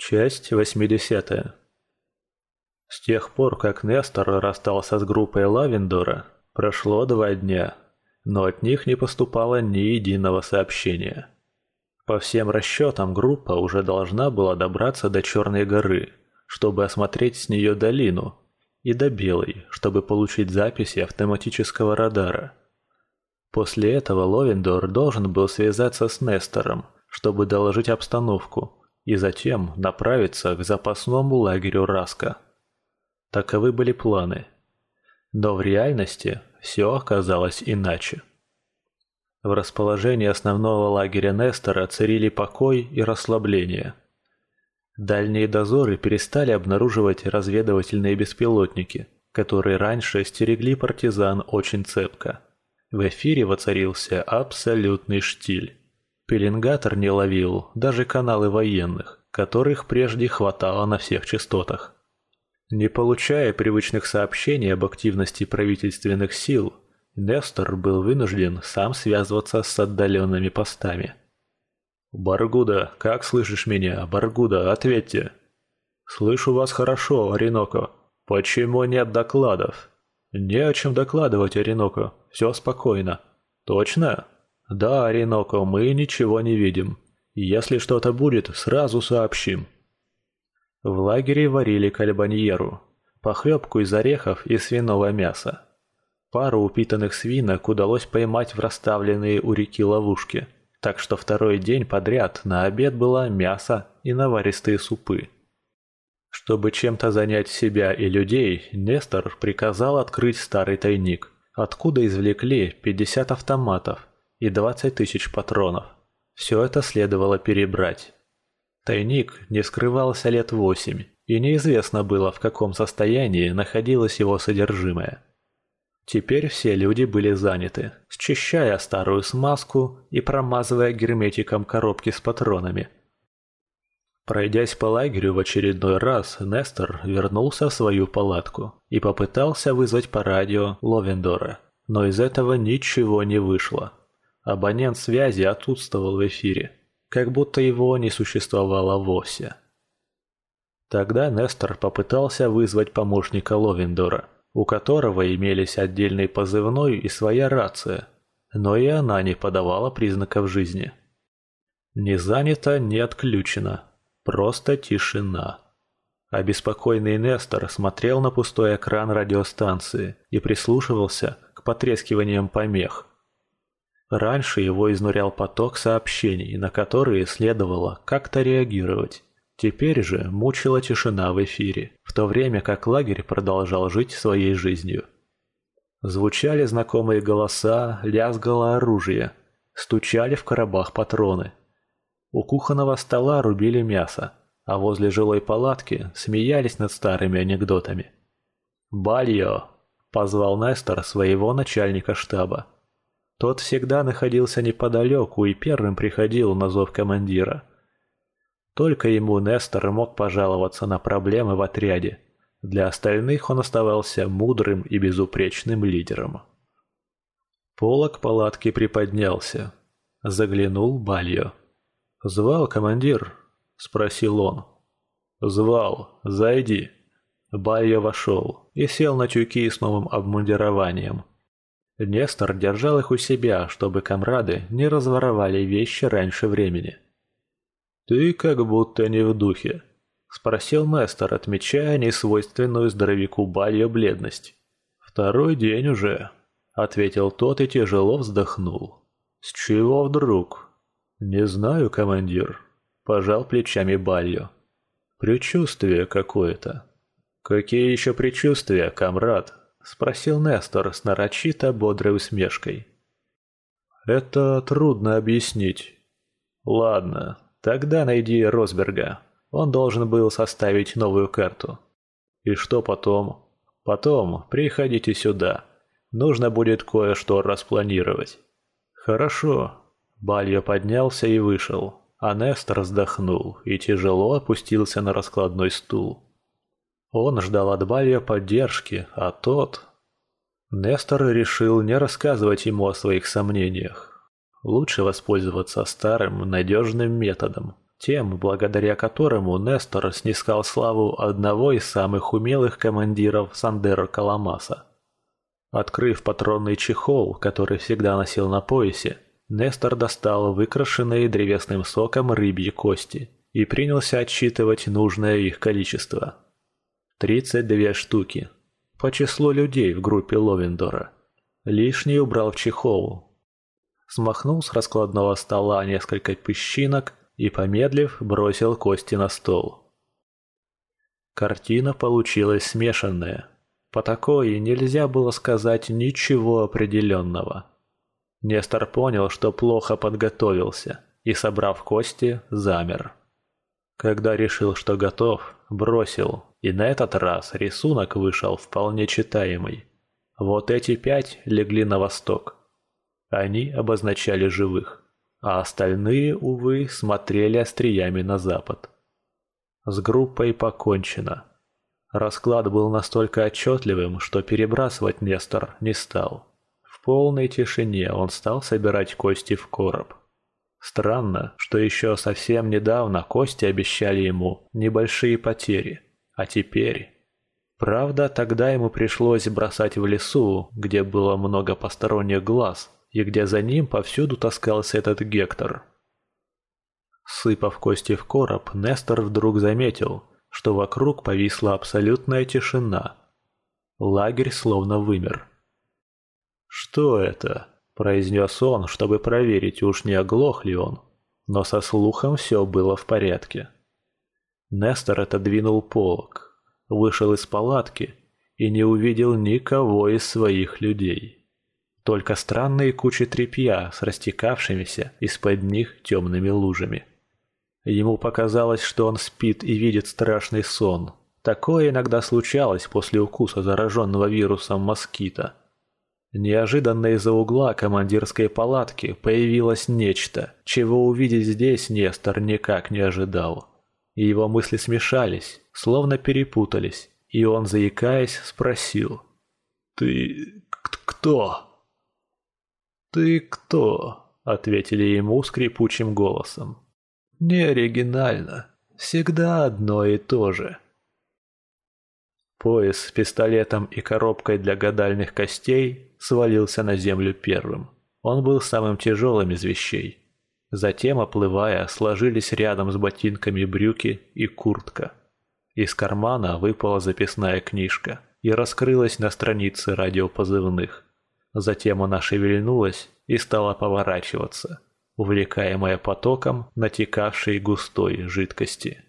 Часть 80. С тех пор, как Нестор расстался с группой Лавендора, прошло два дня, но от них не поступало ни единого сообщения. По всем расчетам, группа уже должна была добраться до Черной горы, чтобы осмотреть с нее долину, и до Белой, чтобы получить записи автоматического радара. После этого Ловендор должен был связаться с Нестором, чтобы доложить обстановку – и затем направиться к запасному лагерю Раска. Таковы были планы. Но в реальности все оказалось иначе. В расположении основного лагеря Нестора царили покой и расслабление. Дальние дозоры перестали обнаруживать разведывательные беспилотники, которые раньше стерегли партизан очень цепко. В эфире воцарился абсолютный штиль. Пеленгатор не ловил даже каналы военных, которых прежде хватало на всех частотах. Не получая привычных сообщений об активности правительственных сил, Нестор был вынужден сам связываться с отдаленными постами. «Баргуда, как слышишь меня? Баргуда, ответьте!» «Слышу вас хорошо, Ореноко. Почему нет докладов?» «Не о чем докладывать, Ореноко. Все спокойно». «Точно?» «Да, Ореноко, мы ничего не видим. Если что-то будет, сразу сообщим». В лагере варили кальбаньеру, похлебку из орехов и свиного мяса. Пару упитанных свинок удалось поймать в расставленные у реки ловушки, так что второй день подряд на обед было мясо и наваристые супы. Чтобы чем-то занять себя и людей, Нестор приказал открыть старый тайник, откуда извлекли 50 автоматов и 20 тысяч патронов. Все это следовало перебрать. Тайник не скрывался лет восемь, и неизвестно было, в каком состоянии находилось его содержимое. Теперь все люди были заняты, счищая старую смазку и промазывая герметиком коробки с патронами. Пройдясь по лагерю в очередной раз, Нестор вернулся в свою палатку и попытался вызвать по радио Ловендора, но из этого ничего не вышло. Абонент связи отсутствовал в эфире, как будто его не существовало вовсе. Тогда Нестор попытался вызвать помощника Ловендора, у которого имелись отдельный позывной и своя рация, но и она не подавала признаков жизни. Не занято, не отключено, просто тишина. Обеспокоенный Нестор смотрел на пустой экран радиостанции и прислушивался к потрескиваниям помех, Раньше его изнурял поток сообщений, на которые следовало как-то реагировать. Теперь же мучила тишина в эфире, в то время как лагерь продолжал жить своей жизнью. Звучали знакомые голоса, лязгало оружие, стучали в коробах патроны. У кухонного стола рубили мясо, а возле жилой палатки смеялись над старыми анекдотами. «Бальо!» – позвал Нестор своего начальника штаба. Тот всегда находился неподалеку и первым приходил на зов командира. Только ему Нестор мог пожаловаться на проблемы в отряде. Для остальных он оставался мудрым и безупречным лидером. Полок палатки приподнялся. Заглянул Бальо. «Звал командир?» – спросил он. «Звал. Зайди». Бальо вошел и сел на тюки с новым обмундированием. Нестор держал их у себя, чтобы комрады не разворовали вещи раньше времени. «Ты как будто не в духе», — спросил Нестор, отмечая несвойственную здоровяку Балью бледность. «Второй день уже», — ответил тот и тяжело вздохнул. «С чего вдруг?» «Не знаю, командир», — пожал плечами Балью. «Предчувствие какое-то». «Какие еще предчувствия, комрад?» Спросил Нестор с нарочито бодрой усмешкой. Это трудно объяснить. Ладно, тогда найди Росберга. Он должен был составить новую карту. И что потом? Потом приходите сюда. Нужно будет кое-что распланировать. Хорошо. Балья поднялся и вышел, а Нестор вздохнул и тяжело опустился на раскладной стул. Он ждал от Балья поддержки, а тот... Нестор решил не рассказывать ему о своих сомнениях. Лучше воспользоваться старым, надежным методом, тем, благодаря которому Нестор снискал славу одного из самых умелых командиров Сандера Каламаса. Открыв патронный чехол, который всегда носил на поясе, Нестор достал выкрашенные древесным соком рыбьи кости и принялся отсчитывать нужное их количество. 32 штуки. По числу людей в группе Ловендора. Лишний убрал в чехол. Смахнул с раскладного стола несколько песчинок и, помедлив, бросил кости на стол. Картина получилась смешанная. По такой нельзя было сказать ничего определенного. Нестор понял, что плохо подготовился, и, собрав кости, замер. Когда решил, что готов, бросил, и на этот раз рисунок вышел вполне читаемый. Вот эти пять легли на восток. Они обозначали живых а остальные, увы, смотрели остриями на запад. С группой покончено. Расклад был настолько отчетливым, что перебрасывать Нестор не стал. В полной тишине он стал собирать кости в короб. Странно, что еще совсем недавно кости обещали ему небольшие потери, а теперь... Правда, тогда ему пришлось бросать в лесу, где было много посторонних глаз, и где за ним повсюду таскался этот Гектор. Сыпав кости в короб, Нестор вдруг заметил, что вокруг повисла абсолютная тишина. Лагерь словно вымер. «Что это?» – произнес он, чтобы проверить, уж не оглох ли он. Но со слухом все было в порядке. Нестор отодвинул полог, вышел из палатки и не увидел никого из своих людей только странные кучи тряпья с растекавшимися из-под них темными лужами. Ему показалось, что он спит и видит страшный сон. Такое иногда случалось после укуса зараженного вирусом москита. Неожиданно из-за угла командирской палатки появилось нечто, чего увидеть здесь Нестор никак не ожидал. Его мысли смешались, словно перепутались, и он, заикаясь, спросил «Ты кто?» «Ты кто?» — ответили ему скрипучим голосом. «Не оригинально. Всегда одно и то же». Пояс с пистолетом и коробкой для гадальных костей свалился на землю первым. Он был самым тяжелым из вещей. Затем, оплывая, сложились рядом с ботинками брюки и куртка. Из кармана выпала записная книжка и раскрылась на странице радиопозывных. Затем она шевельнулась и стала поворачиваться, увлекаемая потоком натекавшей густой жидкости.